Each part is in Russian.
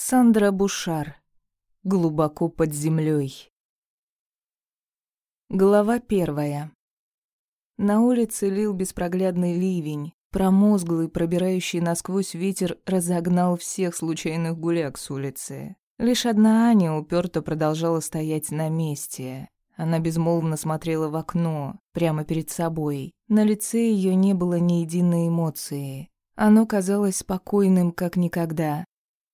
Сандра Бушар. Глубоко под землей. Глава первая. На улице лил беспроглядный ливень. Промозглый, пробирающий насквозь ветер разогнал всех случайных гуляк с улицы. Лишь одна Аня уперто продолжала стоять на месте. Она безмолвно смотрела в окно, прямо перед собой. На лице ее не было ни единой эмоции. Оно казалось спокойным, как никогда.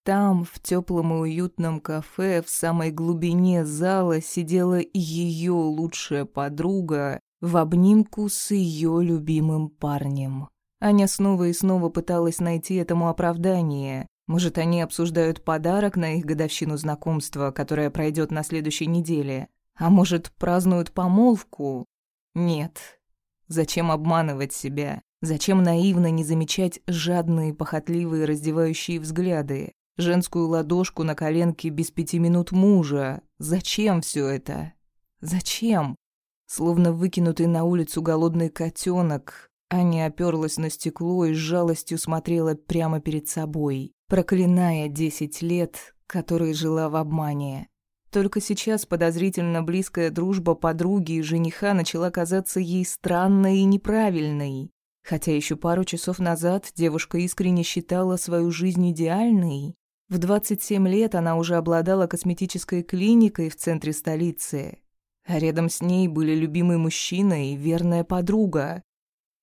Там, в теплом и уютном кафе, в самой глубине зала сидела ее лучшая подруга в обнимку с ее любимым парнем. Аня снова и снова пыталась найти этому оправдание. Может, они обсуждают подарок на их годовщину знакомства, которая пройдет на следующей неделе. А может, празднуют помолвку? Нет. Зачем обманывать себя? Зачем наивно не замечать жадные, похотливые, раздевающие взгляды? Женскую ладошку на коленке без пяти минут мужа. Зачем все это? Зачем? Словно выкинутый на улицу голодный котенок, Аня оперлась на стекло и с жалостью смотрела прямо перед собой, проклиная десять лет, которые жила в обмане. Только сейчас подозрительно близкая дружба подруги и жениха начала казаться ей странной и неправильной. Хотя еще пару часов назад девушка искренне считала свою жизнь идеальной, в 27 лет она уже обладала косметической клиникой в центре столицы. А рядом с ней были любимый мужчина и верная подруга.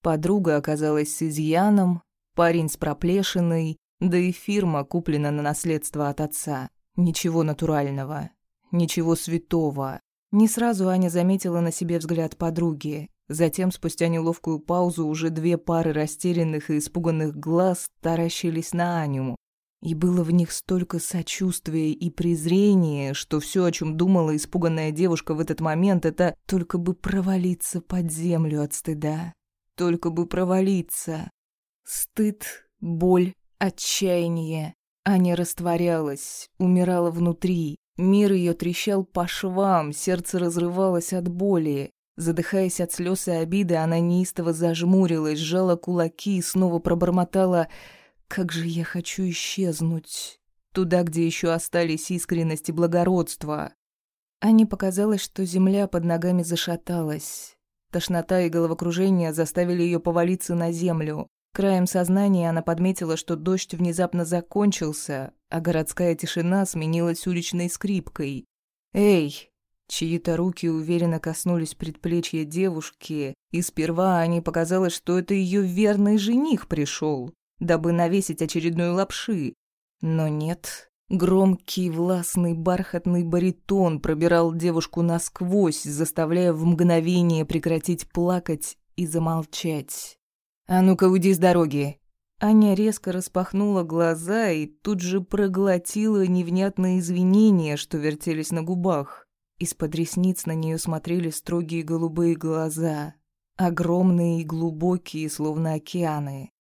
Подруга оказалась с изъяном, парень с проплешиной, да и фирма куплена на наследство от отца. Ничего натурального, ничего святого. Не сразу Аня заметила на себе взгляд подруги. Затем, спустя неловкую паузу, уже две пары растерянных и испуганных глаз таращились на Аню. И было в них столько сочувствия и презрения, что все, о чем думала испуганная девушка в этот момент, это только бы провалиться под землю от стыда. Только бы провалиться. Стыд, боль, отчаяние. Аня растворялась, умирала внутри. Мир ее трещал по швам, сердце разрывалось от боли. Задыхаясь от слез и обиды, она неистово зажмурилась, сжала кулаки и снова пробормотала как же я хочу исчезнуть. Туда, где еще остались искренность и благородство. Ане показалось, что земля под ногами зашаталась. Тошнота и головокружение заставили ее повалиться на землю. Краем сознания она подметила, что дождь внезапно закончился, а городская тишина сменилась уличной скрипкой. «Эй!» Чьи-то руки уверенно коснулись предплечья девушки, и сперва Ане показалось, что это ее верный жених пришел дабы навесить очередную лапши. Но нет. Громкий, властный, бархатный баритон пробирал девушку насквозь, заставляя в мгновение прекратить плакать и замолчать. «А ну-ка, уйди с дороги!» Аня резко распахнула глаза и тут же проглотила невнятные извинения, что вертелись на губах. Из-под ресниц на нее смотрели строгие голубые глаза, огромные и глубокие, словно океаны.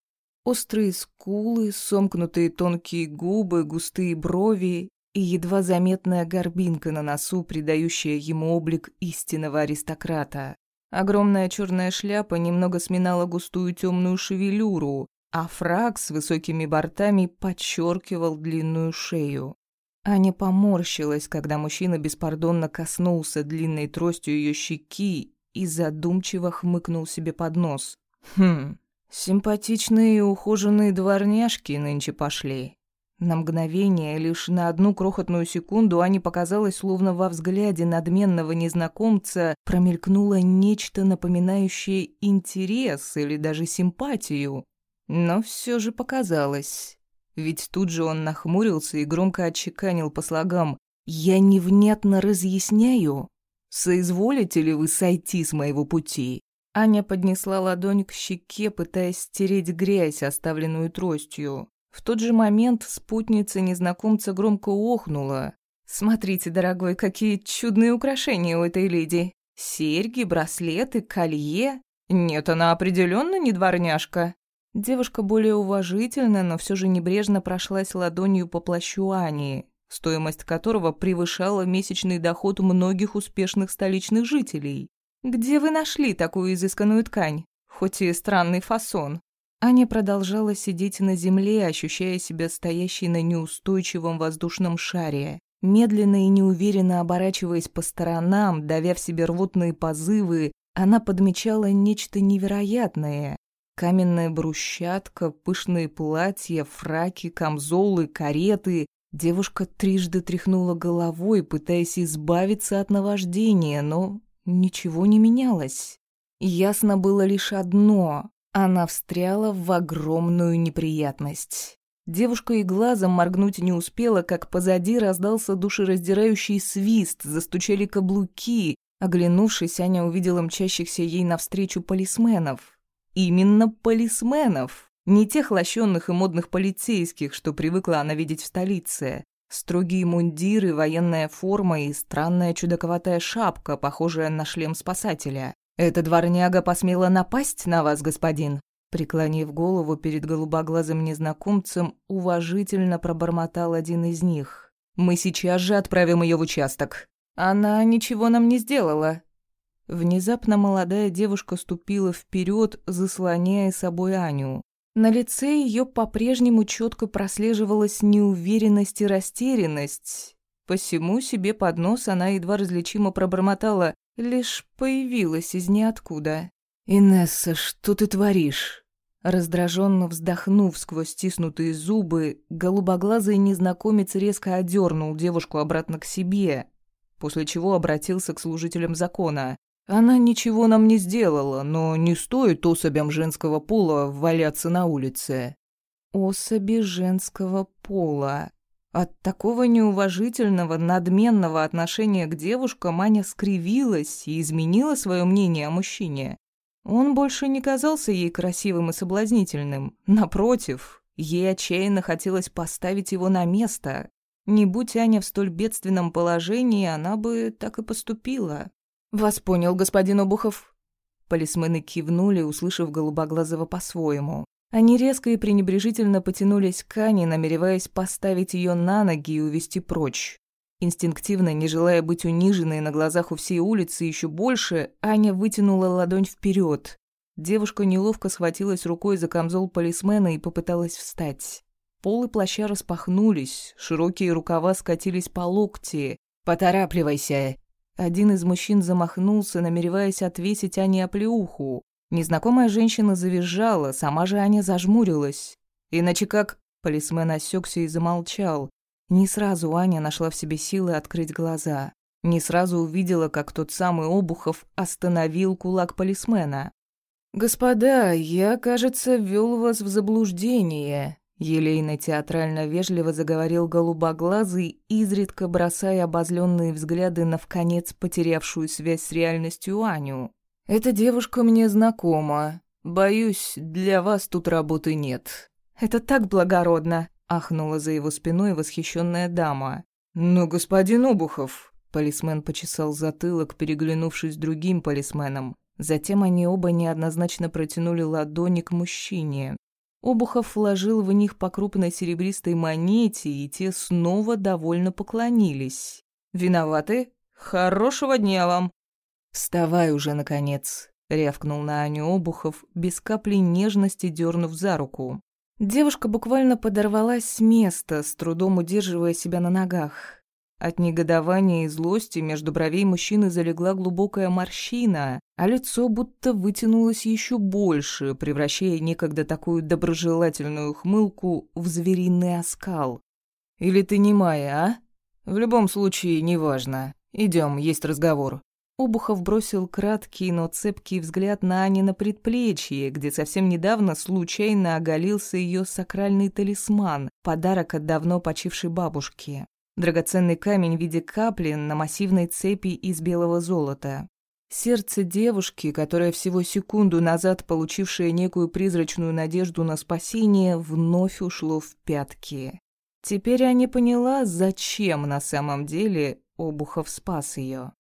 Острые скулы, сомкнутые тонкие губы, густые брови и едва заметная горбинка на носу, придающая ему облик истинного аристократа. Огромная черная шляпа немного сминала густую темную шевелюру, а фраг с высокими бортами подчеркивал длинную шею. Аня поморщилась, когда мужчина беспардонно коснулся длинной тростью ее щеки и задумчиво хмыкнул себе под нос. «Хм, Симпатичные и ухоженные дворняжки нынче пошли. На мгновение, лишь на одну крохотную секунду, Ане показалось, словно во взгляде надменного незнакомца промелькнуло нечто напоминающее интерес или даже симпатию. Но все же показалось. Ведь тут же он нахмурился и громко отчеканил по слогам «Я невнятно разъясняю. Соизволите ли вы сойти с моего пути?» Аня поднесла ладонь к щеке, пытаясь стереть грязь, оставленную тростью. В тот же момент спутница незнакомца громко охнула. «Смотрите, дорогой, какие чудные украшения у этой леди! Серьги, браслеты, колье. Нет, она определенно не дворняжка». Девушка более уважительно, но все же небрежно прошлась ладонью по плащу Ани, стоимость которого превышала месячный доход многих успешных столичных жителей. «Где вы нашли такую изысканную ткань? Хоть и странный фасон». Аня продолжала сидеть на земле, ощущая себя стоящей на неустойчивом воздушном шаре, медленно и неуверенно оборачиваясь по сторонам, давя в себе рвотные позывы, она подмечала нечто невероятное. Каменная брусчатка, пышные платья, фраки, камзолы, кареты. Девушка трижды тряхнула головой, пытаясь избавиться от наваждения, но ничего не менялось. Ясно было лишь одно она встряла в огромную неприятность. Девушка и глазом моргнуть не успела, как позади раздался душераздирающий свист, застучали каблуки. Оглянувшись, Аня увидела мчащихся ей навстречу полисменов. Именно полисменов! Не тех лощенных и модных полицейских, что привыкла она видеть в столице. Строгие мундиры, военная форма и странная чудаковатая шапка, похожая на шлем спасателя. «Эта дворняга посмела напасть на вас, господин?» Преклонив голову перед голубоглазым незнакомцем, уважительно пробормотал один из них. «Мы сейчас же отправим ее в участок». «Она ничего нам не сделала». Внезапно молодая девушка ступила вперед, заслоняя собой Аню. На лице ее по-прежнему четко прослеживалась неуверенность и растерянность. Посему себе под нос она едва различимо пробормотала лишь появилась из ниоткуда. «Инесса, что ты творишь?» Раздраженно вздохнув сквозь стиснутые зубы, голубоглазый незнакомец резко одернул девушку обратно к себе, после чего обратился к служителям закона. «Она ничего нам не сделала, но не стоит особям женского пола валяться на улице». «Особи женского пола», от такого неуважительного, надменного отношения к девушкам Аня скривилась и изменила свое мнение о мужчине. Он больше не казался ей красивым и соблазнительным. Напротив, ей отчаянно хотелось поставить его на место. Не будь Аня в столь бедственном положении, она бы так и поступила. «Вас понял, господин Обухов». Полисмены кивнули, услышав Голубоглазого по-своему. Они резко и пренебрежительно потянулись к Ане, намереваясь поставить ее на ноги и увести прочь. Инстинктивно, не желая быть униженной на глазах у всей улицы еще больше, Аня вытянула ладонь вперед. Девушка неловко схватилась рукой за камзол полисмена и попыталась встать. Полы плаща распахнулись, широкие рукава скатились по локти. «Поторапливайся!» Один из мужчин замахнулся, намереваясь отвесить Ане оплеуху. Незнакомая женщина завизжала, сама же Аня зажмурилась. Иначе как... Полисмен осекся и замолчал. Не сразу Аня нашла в себе силы открыть глаза. Не сразу увидела, как тот самый Обухов остановил кулак полисмена. «Господа, я, кажется, ввел вас в заблуждение», — елейно-театрально вежливо заговорил голубоглазый, изредка бросая обозленные взгляды на вконец потерявшую связь с реальностью Аню. Эта девушка мне знакома. Боюсь, для вас тут работы нет. Это так благородно, ахнула за его спиной восхищенная дама. Ну, господин Обухов, полисмен почесал затылок, переглянувшись с другим полисменом. Затем они оба неоднозначно протянули ладони к мужчине. Обухов вложил в них по крупной серебристой монете, и те снова довольно поклонились. «Виноваты? Хорошего дня вам!» «Вставай уже, наконец!» — рявкнул на Аню Обухов, без капли нежности дернув за руку. Девушка буквально подорвалась с места, с трудом удерживая себя на ногах. От негодования и злости между бровей мужчины залегла глубокая морщина, а лицо будто вытянулось еще больше, превращая некогда такую доброжелательную хмылку в звериный оскал. «Или ты не моя, а? В любом случае, неважно. Идем, есть разговор». Обухов бросил краткий, но цепкий взгляд на Ани на предплечье, где совсем недавно случайно оголился ее сакральный талисман, подарок от давно почившей бабушки. Драгоценный камень в виде капли на массивной цепи из белого золота. Сердце девушки, которая всего секунду назад получившая некую призрачную надежду на спасение, вновь ушло в пятки. Теперь Аня поняла, зачем на самом деле Обухов спас ее.